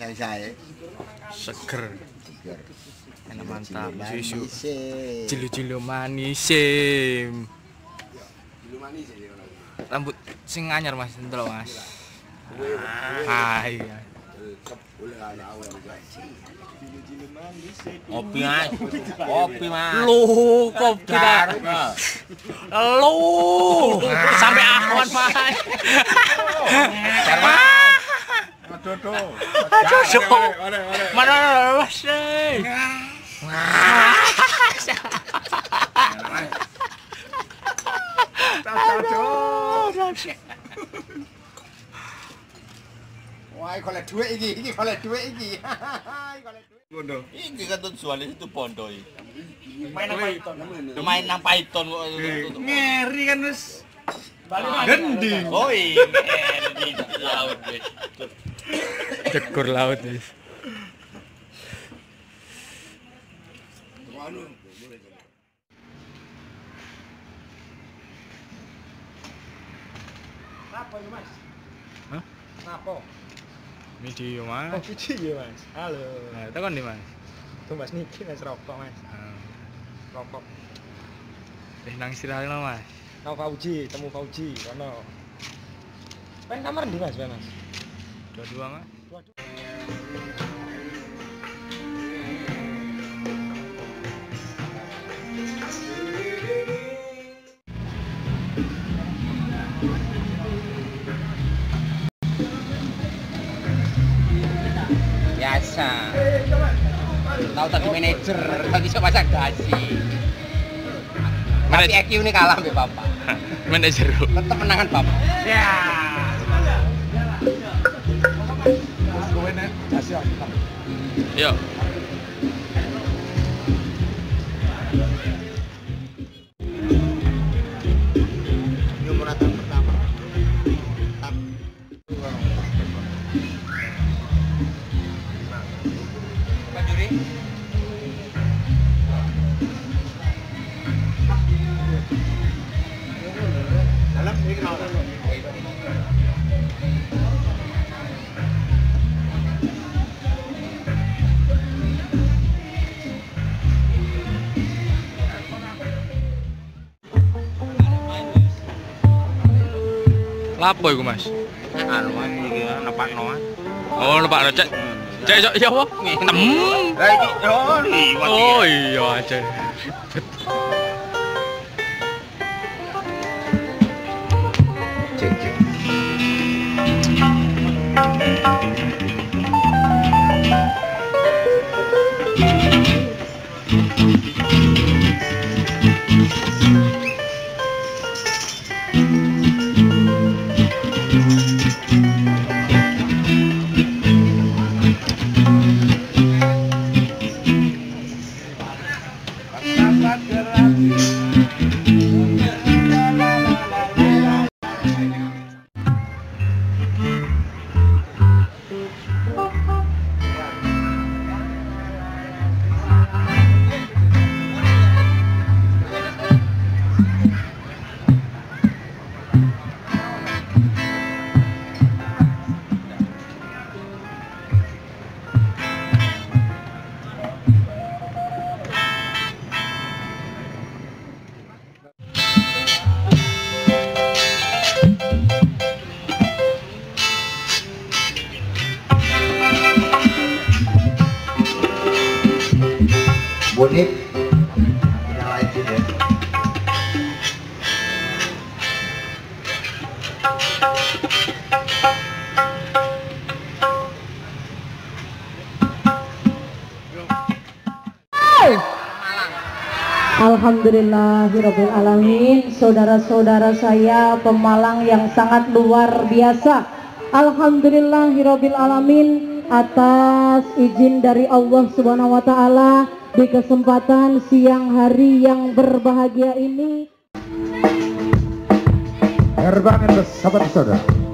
Saya saya. seger. Seger. enak mantap. Susu manis, cilu-cilu manis em. rambut sing anyar mas. Ndelok mas. Ah iya. Kopi mas, kopi mas. lu kok kita lu. Sampai akuan mas Dodo. Dodo. mana mas eh? Wah, golek dhuwit iki, iki golek dhuwit iki. Iki kan pondo iki. Main apa itu? Main nang Python kok. Ngeri kan wis. Gending. Oh iya, di laut wis. Cekur laut wis Apa ini mas? Hah? Apa? video mas Oh video mas. Halo. nah tekan di mas Tuh mas niki mas rokok mas. Ah. Rokok. eh nang istirahat mas Kau Fauji, temu Fauji, kono. Pengen kamar di mas, mas. dua-dua mas Waduh. Biasa. Tahu tadi manajer, tadi bisa masak dasi. Tapi. EQ ini kalah mbak bapak. manajer Tetap menangan bapak. Ya. Gue Yeah. Lapo iku mas? Anu mas, iki nepak mas. oh lupa cek. Cek cek ya apa? Tem Lah iki oh liwat. oh iya. aja Cek Bonit. Nyalain ya. Saudara-saudara saya pemalang yang sangat luar biasa. Alhamdulillahirabbil atas izin dari Allah Subhanahu wa taala di kesempatan siang hari yang berbahagia ini. Terbang sahabat saudara.